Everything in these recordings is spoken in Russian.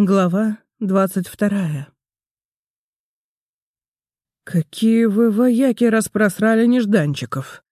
Глава двадцать вторая. «Какие вы вояки распросрали нежданчиков!»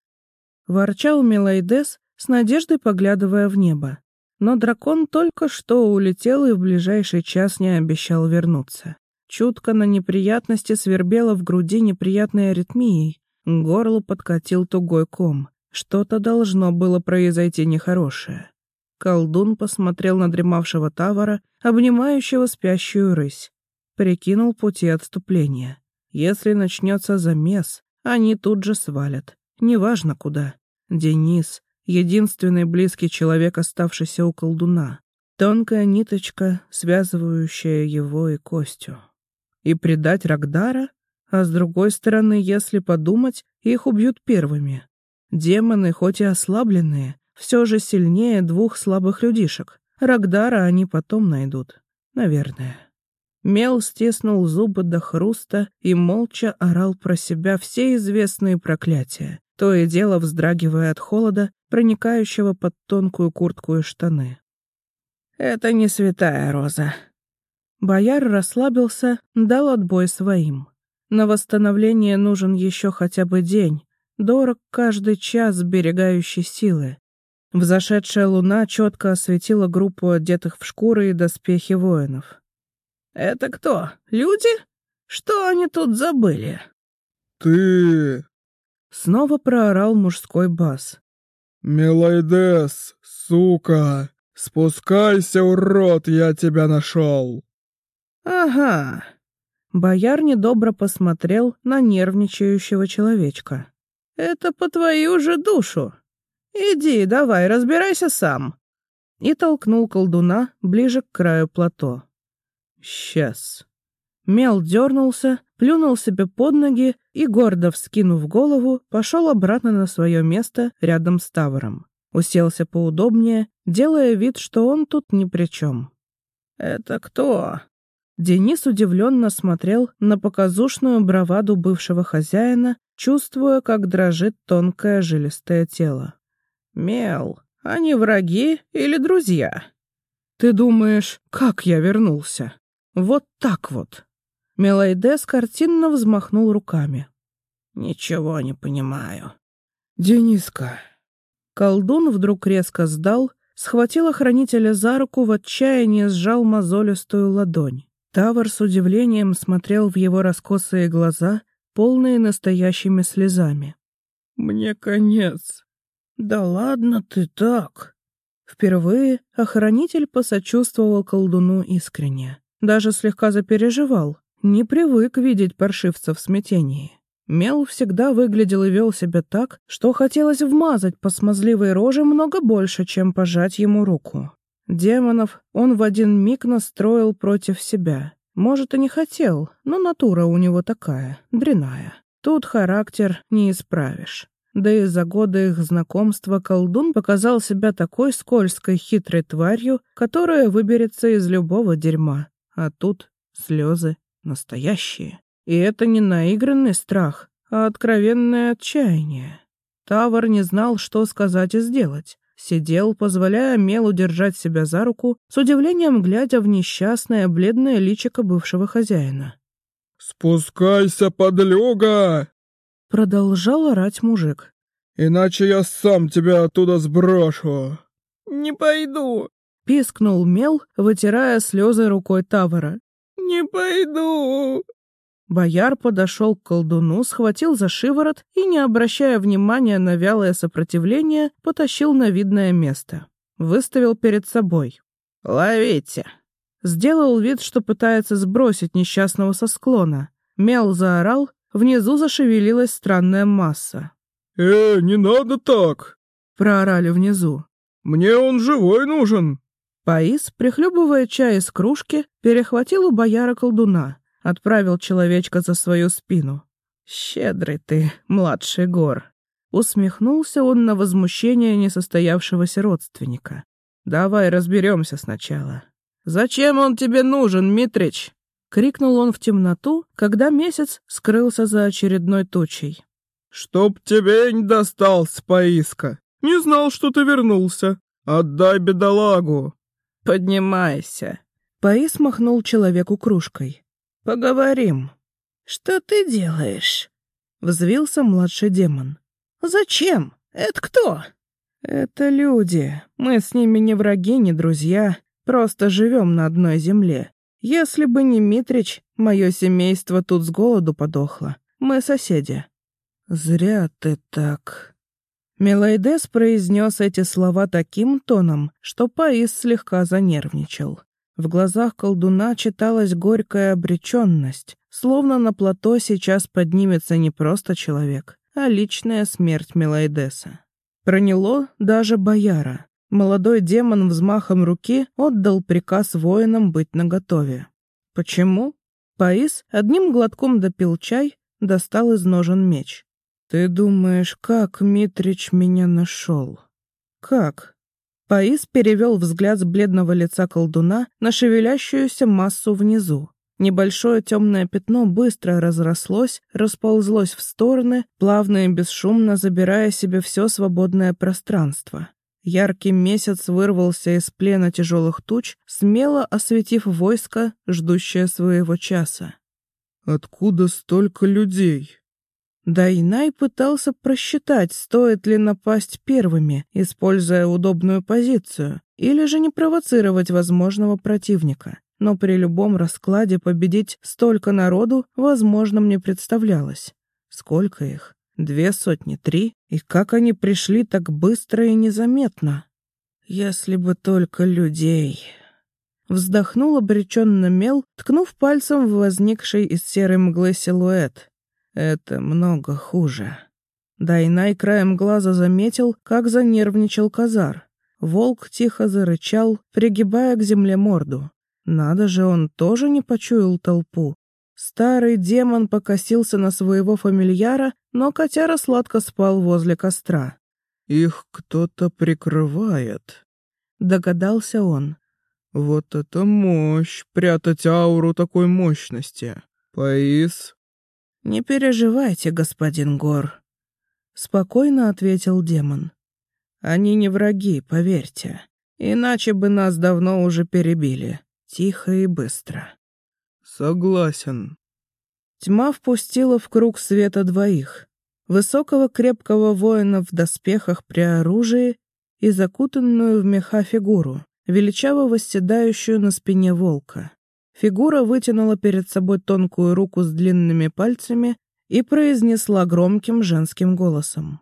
Ворчал Милайдес, с надеждой поглядывая в небо. Но дракон только что улетел и в ближайший час не обещал вернуться. Чутко на неприятности свербело в груди неприятной аритмией, к горлу подкатил тугой ком. Что-то должно было произойти нехорошее. Колдун посмотрел на дремавшего Тавара, обнимающего спящую рысь. Прикинул пути отступления. Если начнется замес, они тут же свалят. Неважно куда. Денис — единственный близкий человек, оставшийся у колдуна. Тонкая ниточка, связывающая его и Костю. И предать Рагдара? А с другой стороны, если подумать, их убьют первыми. Демоны, хоть и ослабленные, все же сильнее двух слабых людишек. Рагдара они потом найдут. Наверное. Мел стиснул зубы до хруста и молча орал про себя все известные проклятия, то и дело вздрагивая от холода, проникающего под тонкую куртку и штаны. «Это не святая роза». Бояр расслабился, дал отбой своим. На восстановление нужен еще хотя бы день, дорог каждый час сберегающий силы. Взошедшая луна четко осветила группу одетых в шкуры и доспехи воинов. «Это кто? Люди? Что они тут забыли?» «Ты...» Снова проорал мужской бас. «Мелайдес, сука! Спускайся, урод, я тебя нашел!» «Ага». Бояр недобро посмотрел на нервничающего человечка. «Это по твою же душу. «Иди, давай, разбирайся сам!» И толкнул колдуна ближе к краю плато. «Сейчас». Мел дернулся, плюнул себе под ноги и, гордо вскинув голову, пошел обратно на свое место рядом с Тавором. Уселся поудобнее, делая вид, что он тут ни при чем. «Это кто?» Денис удивленно смотрел на показушную браваду бывшего хозяина, чувствуя, как дрожит тонкое жилистое тело. «Мел, они враги или друзья?» «Ты думаешь, как я вернулся? Вот так вот». Мелайдес картинно взмахнул руками. «Ничего не понимаю». «Дениска». Колдун вдруг резко сдал, схватил охранителя за руку, в отчаянии сжал мозолистую ладонь. Тавр с удивлением смотрел в его раскосые глаза, полные настоящими слезами. «Мне конец», «Да ладно ты так!» Впервые охранитель посочувствовал колдуну искренне. Даже слегка запереживал. Не привык видеть паршивца в смятении. Мел всегда выглядел и вел себя так, что хотелось вмазать по смазливой роже много больше, чем пожать ему руку. Демонов он в один миг настроил против себя. Может, и не хотел, но натура у него такая, дряная. Тут характер не исправишь. Да и за годы их знакомства колдун показал себя такой скользкой хитрой тварью, которая выберется из любого дерьма. А тут слезы настоящие. И это не наигранный страх, а откровенное отчаяние. Тавр не знал, что сказать и сделать. Сидел, позволяя Мелу держать себя за руку, с удивлением глядя в несчастное бледное личико бывшего хозяина. «Спускайся, подлюга!» Продолжал орать мужик. «Иначе я сам тебя оттуда сброшу». «Не пойду», — пискнул Мел, вытирая слезы рукой Тавара. «Не пойду». Бояр подошел к колдуну, схватил за шиворот и, не обращая внимания на вялое сопротивление, потащил на видное место. Выставил перед собой. «Ловите!» Сделал вид, что пытается сбросить несчастного со склона. Мел заорал, Внизу зашевелилась странная масса. «Э, не надо так!» — проорали внизу. «Мне он живой нужен!» Паис, прихлебывая чай из кружки, перехватил у бояра колдуна, отправил человечка за свою спину. «Щедрый ты, младший гор!» Усмехнулся он на возмущение несостоявшегося родственника. «Давай разберемся сначала». «Зачем он тебе нужен, Митрич?» — крикнул он в темноту, когда месяц скрылся за очередной тучей. «Чтоб тебе не достался, поиска! Не знал, что ты вернулся! Отдай бедолагу!» «Поднимайся!» Паис махнул человеку кружкой. «Поговорим». «Что ты делаешь?» — взвился младший демон. «Зачем? Это кто?» «Это люди. Мы с ними не враги, не друзья. Просто живем на одной земле. Если бы не Митрич, мое семейство тут с голоду подохло. Мы соседи». «Зря ты так». Мелайдес произнес эти слова таким тоном, что Паис слегка занервничал. В глазах колдуна читалась горькая обреченность, словно на плато сейчас поднимется не просто человек, а личная смерть Мелайдеса. Проняло даже бояра. Молодой демон взмахом руки отдал приказ воинам быть наготове. Почему? Паис одним глотком допил чай, достал из ножен меч. «Ты думаешь, как Митрич меня нашел?» «Как?» Паис перевел взгляд с бледного лица колдуна на шевелящуюся массу внизу. Небольшое темное пятно быстро разрослось, расползлось в стороны, плавно и бесшумно забирая себе все свободное пространство. Яркий месяц вырвался из плена тяжелых туч, смело осветив войско, ждущее своего часа. «Откуда столько людей?» Дайнай пытался просчитать, стоит ли напасть первыми, используя удобную позицию, или же не провоцировать возможного противника. Но при любом раскладе победить столько народу возможным не представлялось. Сколько их? Две сотни, три? И как они пришли так быстро и незаметно? Если бы только людей... Вздохнул обреченно мел, ткнув пальцем в возникший из серой мглы силуэт. Это много хуже. Дайнай краем глаза заметил, как занервничал Казар. Волк тихо зарычал, пригибая к земле морду. Надо же, он тоже не почуял толпу. Старый демон покосился на своего фамильяра, но котяра сладко спал возле костра. «Их кто-то прикрывает», — догадался он. «Вот это мощь, прятать ауру такой мощности. Паис, «Не переживайте, господин Гор», — спокойно ответил демон. «Они не враги, поверьте. Иначе бы нас давно уже перебили. Тихо и быстро». «Согласен». Тьма впустила в круг света двоих. Высокого крепкого воина в доспехах при оружии и закутанную в меха фигуру, величаво восседающую на спине волка. Фигура вытянула перед собой тонкую руку с длинными пальцами и произнесла громким женским голосом.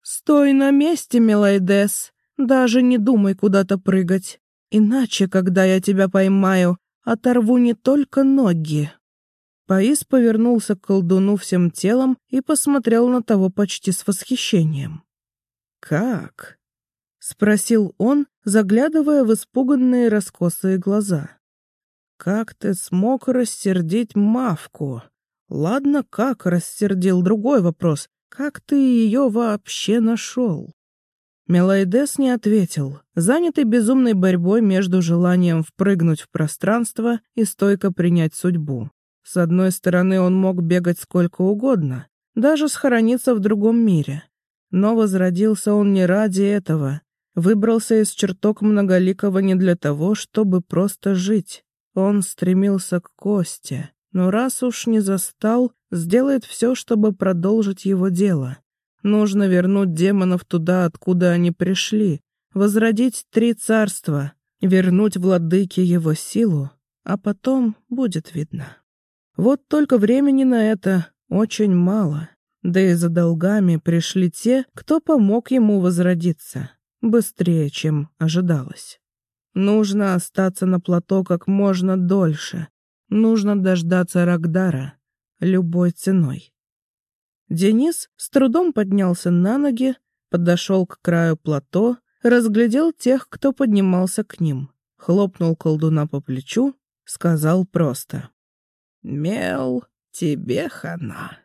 «Стой на месте, Мелайдес, даже не думай куда-то прыгать, иначе, когда я тебя поймаю, оторву не только ноги». Паис повернулся к колдуну всем телом и посмотрел на того почти с восхищением. «Как?» — спросил он, заглядывая в испуганные раскосые глаза. Как ты смог рассердить Мавку? Ладно, как рассердил другой вопрос. Как ты ее вообще нашел? Мелайдес не ответил, занятый безумной борьбой между желанием впрыгнуть в пространство и стойко принять судьбу. С одной стороны, он мог бегать сколько угодно, даже схорониться в другом мире. Но возродился он не ради этого. Выбрался из чертог многоликого не для того, чтобы просто жить. Он стремился к Косте, но раз уж не застал, сделает все, чтобы продолжить его дело. Нужно вернуть демонов туда, откуда они пришли, возродить три царства, вернуть владыке его силу, а потом будет видно. Вот только времени на это очень мало, да и за долгами пришли те, кто помог ему возродиться, быстрее, чем ожидалось. Нужно остаться на плато как можно дольше. Нужно дождаться Рагдара любой ценой. Денис с трудом поднялся на ноги, подошел к краю плато, разглядел тех, кто поднимался к ним, хлопнул колдуна по плечу, сказал просто. «Мел, тебе хана».